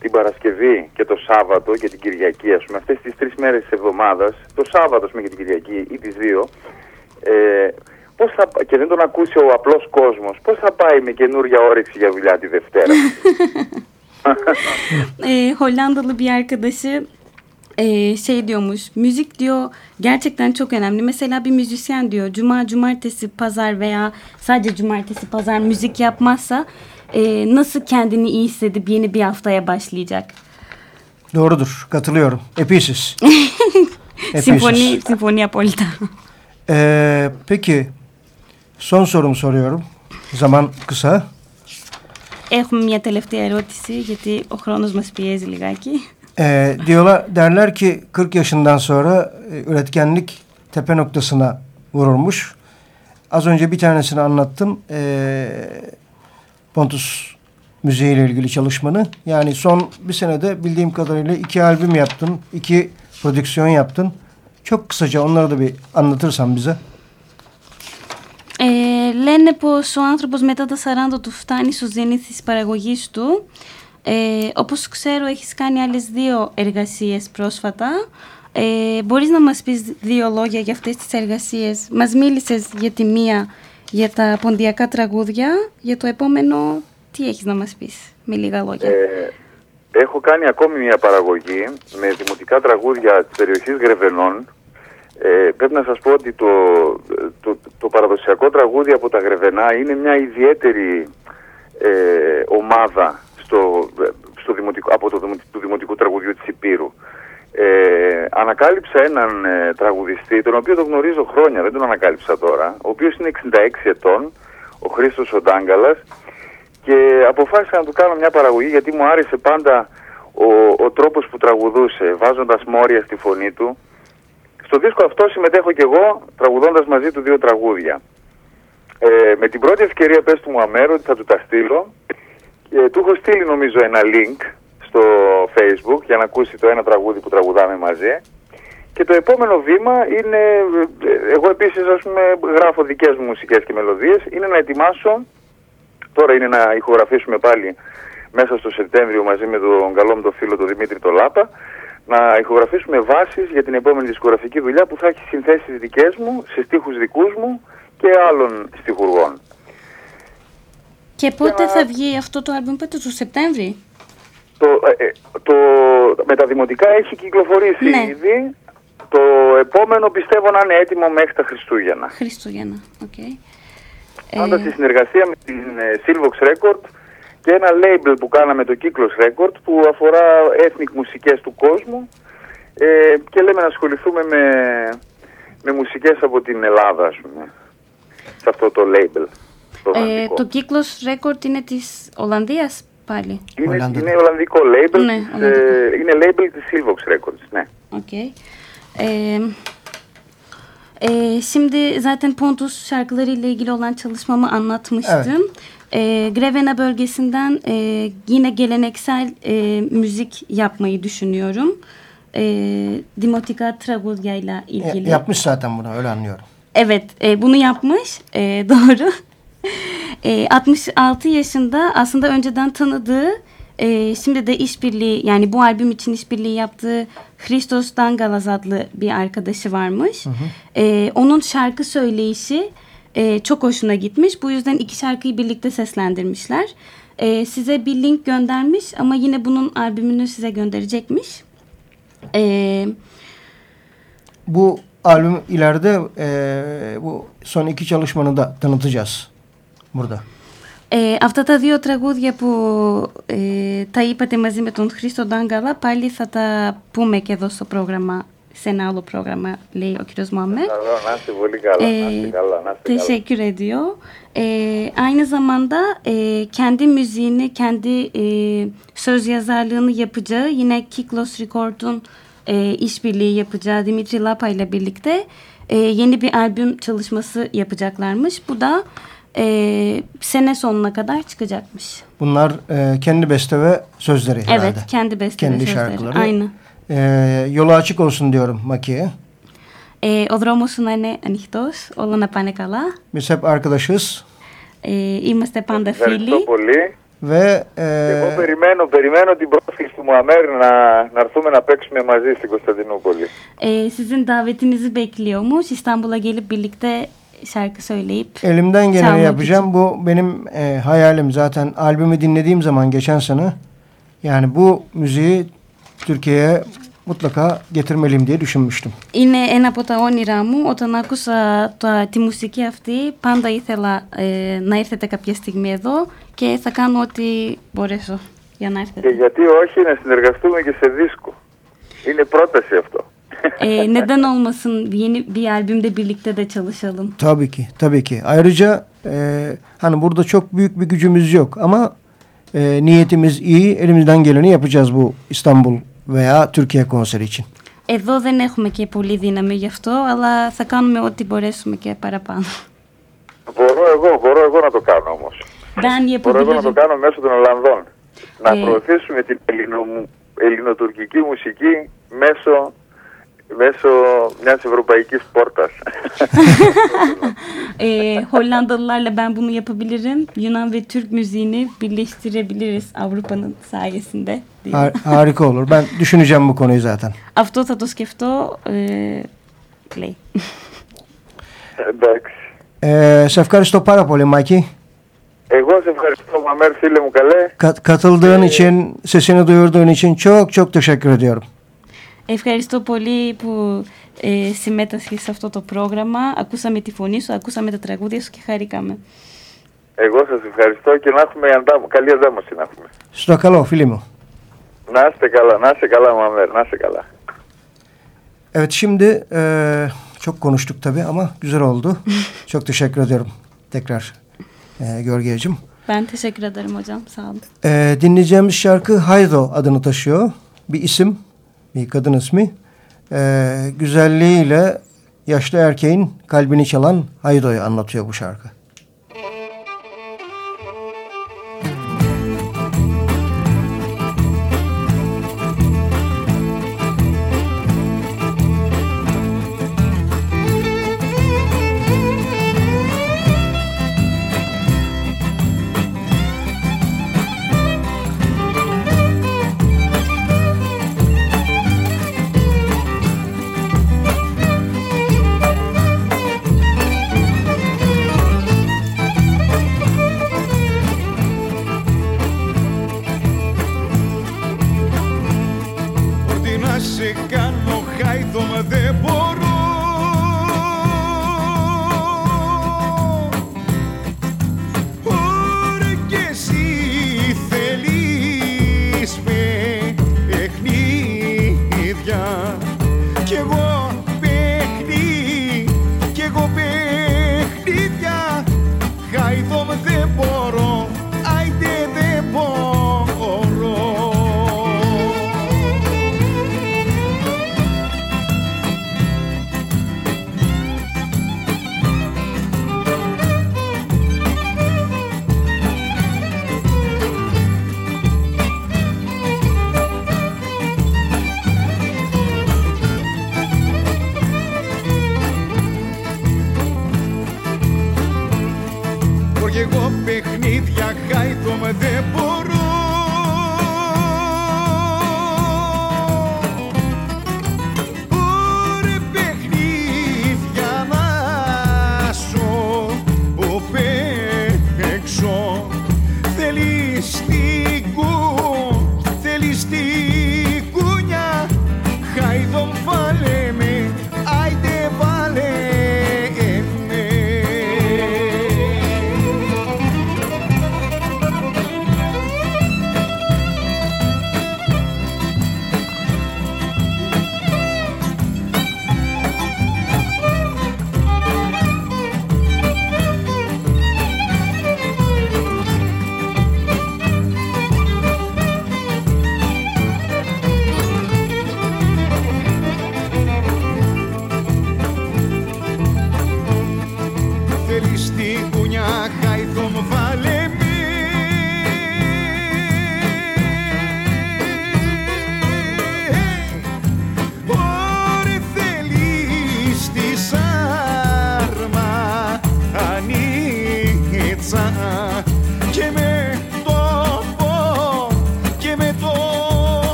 την Παρασκευή και το Σάββατο και την Κυριακή, ας πούμε, αυτές τις τρεις μέρες της εβδομάδας, το Σάββατο πούμε, και την Κυριακή ή τις δύο, ε, πώς θα, και δεν τον ακούσει ο απλός κόσμος, πώς θα πάει με καινούρια όρεξη για δουλειά τη Δευτέρα; [LAUGHS] [LAUGHS]
e, Hollandalı bir arkadaşı e, şey diyormuş müzik diyor gerçekten çok önemli. Mesela bir müzisyen diyor cuma cumartesi pazar veya sadece cumartesi pazar müzik yapmazsa e, nasıl kendini iyi hissedip yeni bir haftaya başlayacak?
Doğrudur katılıyorum. Episis. [LAUGHS]
Sinfoni, Sinfoni Apolita.
Ee, peki son sorum soruyorum. Zaman kısa.
Έχουμε μια τελευταία ερώτηση γιατί ο χρόνος μας πιέζει λιγάκι.
Ee, diyorlar derler ki 40 yaşından sonra e, üretkenlik tepe noktasına vurulmuş. Az önce bir tanesini anlattım. Ee, Pontus müziği ile ilgili çalışmanı. Yani son bir senede bildiğim kadarıyla iki albüm yaptın, iki prodüksiyon yaptın. Çok kısaca onları da bir anlatırsan bize.
Ε, λένε πως ο άνθρωπος μετά τα 40 του φτάνει στο ζένith της παραγωγής του. Ε, όπως ξέρω έχεις κάνει άλλες δύο εργασίες πρόσφατα. Ε, μπορείς να μας πεις δύο λόγια για αυτές τις εργασίες; Μας μίλησες για τη μία για τα ποντιακά τραγούδια. Για το επόμενο τι έχεις να μας πεις; Με λίγα λόγια.
Ε, έχω κάνει ακόμη μια παραγωγή με δημοτικά τραγούδια της περιοχής Γρεβενών. Ε, πρέπει να σας πω ότι το, το, το παραδοσιακό τραγούδι από τα Γρεβενά είναι μια ιδιαίτερη ε, ομάδα στο, στο δημοτικό, από το, του Δημοτικού Τραγουδιού της Υπήρου. Ε, ανακάλυψα έναν ε, τραγουδιστή, τον οποίο τον γνωρίζω χρόνια, δεν τον ανακάλυψα τώρα, ο οποίος είναι 66 ετών, ο Χρήστος Οντάγκαλας, και αποφάσισα να του κάνω μια παραγωγή γιατί μου άρεσε πάντα ο, ο τρόπος που τραγουδούσε, βάζοντας μόρια στη φωνή του. Στο δίσκο αυτό συμμετέχω και εγώ, τραγουδώντας μαζί του δύο τραγούδια. Ε, με την πρώτη ευκαιρία πες του μου αμέρου ότι θα του τα στείλω. Και του έχω στείλει νομίζω ένα link στο facebook για να ακούσει το ένα τραγούδι που τραγουδάμε μαζί. Και το επόμενο βήμα είναι, εγώ επίσης ας πούμε γράφω δικές μου μουσικές και μελωδίες, είναι να ετοιμάσω, τώρα είναι να ηχογραφήσουμε πάλι μέσα στο Σεπτέμβριο μαζί με τον καλό μου το φίλο τον Δημήτρη Τολάπα, να ηχογραφήσουμε βάσεις για την επόμενη δισκογραφική δουλειά που θα έχει συνθέσεις δικές μου, σε στίχους δικούς μου και άλλων στιχουργών.
Και πότε θα βγει αυτό το άλμπουμ, πότε το Σεπτέμβρη;
Το, ε, το, με τα δημοτικά έχει κυκλοφορήσει
ναι.
ήδη. Το επόμενο πιστεύω να είναι έτοιμο μέχρι τα Χριστούγεννα.
Χριστούγεννα, οκ. Okay.
Πάντα ε... στη συνεργασία με την Silvox Record και ένα label που κάναμε το Κύκλος Record που αφορά ethnic μουσικές του κόσμου ε, και λέμε να ασχοληθούμε με, με μουσικές από την Ελλάδα ας πούμε σε αυτό το label. Το,
ε, το Κύκλος Record είναι της Ολλανδίας πάλι;
Είναι, είναι Ολλανδικό label,
ναι,
της, Ολλανδικό. Ε, είναι label της Silvox Records, ναι.
Okay. Ε, Ee, şimdi zaten Pontus şarkılarıyla ilgili olan çalışmamı anlatmıştım.
Evet.
Ee, Grevena bölgesinden e, yine geleneksel e, müzik yapmayı düşünüyorum. E, Dimotika Tragudya ile
Ya-
ilgili.
yapmış zaten bunu öyle anlıyorum.
Evet e, bunu yapmış e, [LAUGHS] doğru. E, 66 yaşında aslında önceden tanıdığı e, şimdi de işbirliği yani bu albüm için işbirliği yaptığı Christos Dangalaz adlı bir arkadaşı varmış. E, onun şarkı söyleyişi e, çok hoşuna gitmiş. Bu yüzden iki şarkıyı birlikte seslendirmişler. E, size bir link göndermiş ama yine bunun albümünü size gönderecekmiş. E,
Bu albüm ileride e, bu son iki çalışmanı da tanıtacağız burada.
Ε, αυτά τα δύο τραγούδια που ε, τα είπατε μαζί με τον Χρήστο Ντάγκαλα πάλι θα τα πούμε και εδώ στο πρόγραμμα, σε ένα άλλο πρόγραμμα, λέει ο κύριος Μωαμέ.
Καλό, να είστε πολύ καλά. να είστε
Ee,
καλά, να είστε καλά.
teşekkür ediyor. Ee, aynı zamanda e, kendi müziğini, kendi e, söz yazarlığını yapacağı yine Kiklos Record'un e, işbirliği yapacağı Dimitri Lapa ile birlikte e, yeni bir albüm çalışması yapacaklarmış. Bu da e, sene sonuna kadar çıkacakmış.
Bunlar e, kendi beste ve sözleri herhalde.
Evet, kendi beste ve
Kendi
sözleri.
şarkıları.
Aynı.
E, yolu açık olsun diyorum Maki'ye.
Ε, ο δρόμος σου να είναι ανοιχτός, όλα να πάνε καλά.
Biz hep arkadaşız
Ε, είμαστε πάντα
Ευχαριστώ
φίλοι.
πολύ.
ve e,
Εγώ περιμένω, περιμένω την πρόσκληση του Μουαμέρ να, να έρθουμε να παίξουμε μαζί στην Κωνσταντινούπολη.
Ee, sizin davetinizi bekliyormuş. İstanbul'a gelip birlikte şarkı söyleyip
elimden geleni
çalmak
yapacağım. Bu benim e, hayalim zaten albümü dinlediğim zaman geçen sene yani bu müziği Türkiye'ye mutlaka getirmeliyim diye düşünmüştüm.
için. Είναι ένα από τα όνειρά μου. Όταν άκουσα τα, τη μουσική αυτή, πάντα ήθελα ε, να έρθετε κάποια στιγμή εδώ και θα κάνω ό,τι μπορέσω για να
Και
έρθετε.
γιατί όχι να συνεργαστούμε και σε δίσκο. Είναι πρόταση αυτό.
Ee, neden olmasın yeni bir albümde birlikte de çalışalım.
Tabii ki, tabii ki. Ayrıca e, hani burada çok büyük bir gücümüz yok ama e, niyetimiz iyi. Elimizden geleni yapacağız bu İstanbul veya Türkiye konseri için.
Εδώ δεν έχουμε και πολύ δύναμη γι' αυτό, αλλά θα κάνουμε ό,τι μπορέσουμε και παραπάνω.
Μπορώ εγώ, μπορώ εγώ να το κάνω όμως.
Ben
Μπορώ εγώ να το
yapabilirim.
κάνω μέσω των Ολλανδών. Να
Ε.
προωθήσουμε την ελληνο, ελληνοτουρκική μουσική μέσω, μέσω μιας ευρωπαϊκής πόρτας.
Ee, Hollandalılarla ben bunu yapabilirim. Yunan ve Türk müziğini birleştirebiliriz Avrupa'nın sayesinde. Diye.
Har- harika olur. Ben düşüneceğim bu konuyu zaten.
Αυτό θα το σκεφτώ, ε, λέει.
Εντάξει.
E, σε ευχαριστώ πάρα πολύ Μάκη.
Εγώ σε ευχαριστώ Μαμέρ φίλε μου καλέ.
Kat- katıldığın için, sesini duyurduğun için çok çok teşekkür ediyorum.
Ευχαριστώ πολύ που ε, συμμέτασχες σε αυτό το πρόγραμμα. Ακούσαμε τη φωνή σου, ακούσαμε τα τραγούδια σου και χαρήκαμε.
Εγώ σας ευχαριστώ και να έχουμε αντάμ- καλή αντάμωση να έχουμε.
Στο καλό φίλοι μου.
Να είστε καλά, να είστε καλά Μαμέρ, να είστε καλά.
Evet şimdi e, çok konuştuk tabii ama güzel oldu. [LAUGHS] çok teşekkür ediyorum tekrar e, Görgey'cim.
Ben teşekkür ederim hocam, sağ olun.
E, dinleyeceğimiz şarkı Haydo adını taşıyor. Bir isim, bir kadın ismi. E, güzelliğiyle yaşlı erkeğin kalbini çalan Haydo'yu anlatıyor bu şarkı.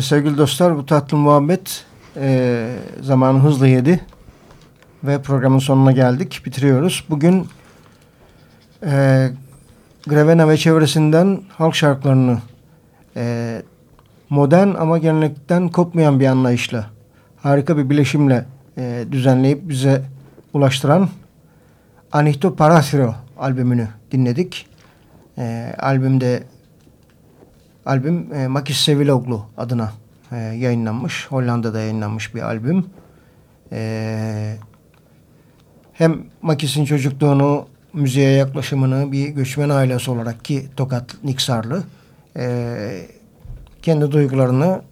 Evet, sevgili dostlar bu tatlı muhabbet e, zamanı hızlı yedi ve programın sonuna geldik. Bitiriyoruz. Bugün e, Grevena ve çevresinden halk şarkılarını e, modern ama gelenekten kopmayan bir anlayışla harika bir bileşimle e, düzenleyip bize ulaştıran Anihto Parasiro albümünü dinledik. E, albümde Albüm e, Makis Seviloglu adına e, yayınlanmış. Hollanda'da yayınlanmış bir albüm. E, hem Makis'in çocukluğunu müziğe yaklaşımını bir göçmen ailesi olarak ki Tokat Niksarlı e, kendi duygularını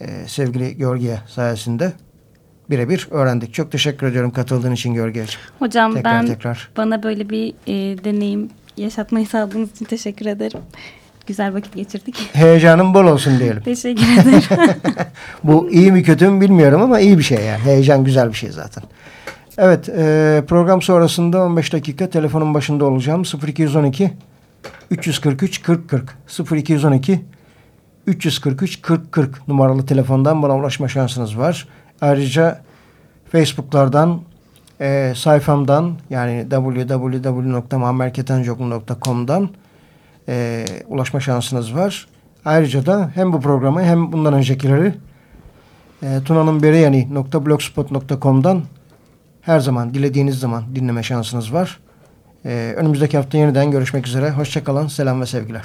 e, sevgili Georgia sayesinde birebir öğrendik. Çok teşekkür ediyorum katıldığın için Georgia'cığım.
Hocam
tekrar,
ben
tekrar.
bana böyle bir e, deneyim yaşatmayı sağladığınız için teşekkür ederim. Güzel vakit geçirdik. [LAUGHS]
Heyecanın bol olsun diyelim.
teşekkür ederim. [LAUGHS]
Bu iyi mi kötü mü bilmiyorum ama iyi bir şey yani. Heyecan güzel bir şey zaten. Evet e, program sonrasında 15 dakika telefonun başında olacağım. 0212 343 40 40 0212 343 40 40 numaralı telefondan bana ulaşma şansınız var. Ayrıca Facebook'lardan e, sayfamdan yani www.muammerketencoklu.com'dan e, ulaşma şansınız var. Ayrıca da hem bu programı hem bundan öncekileri e, tunanınbereyani.blogspot.com'dan her zaman dilediğiniz zaman dinleme şansınız var. E, önümüzdeki hafta yeniden görüşmek üzere. Hoşçakalın. Selam ve sevgiler.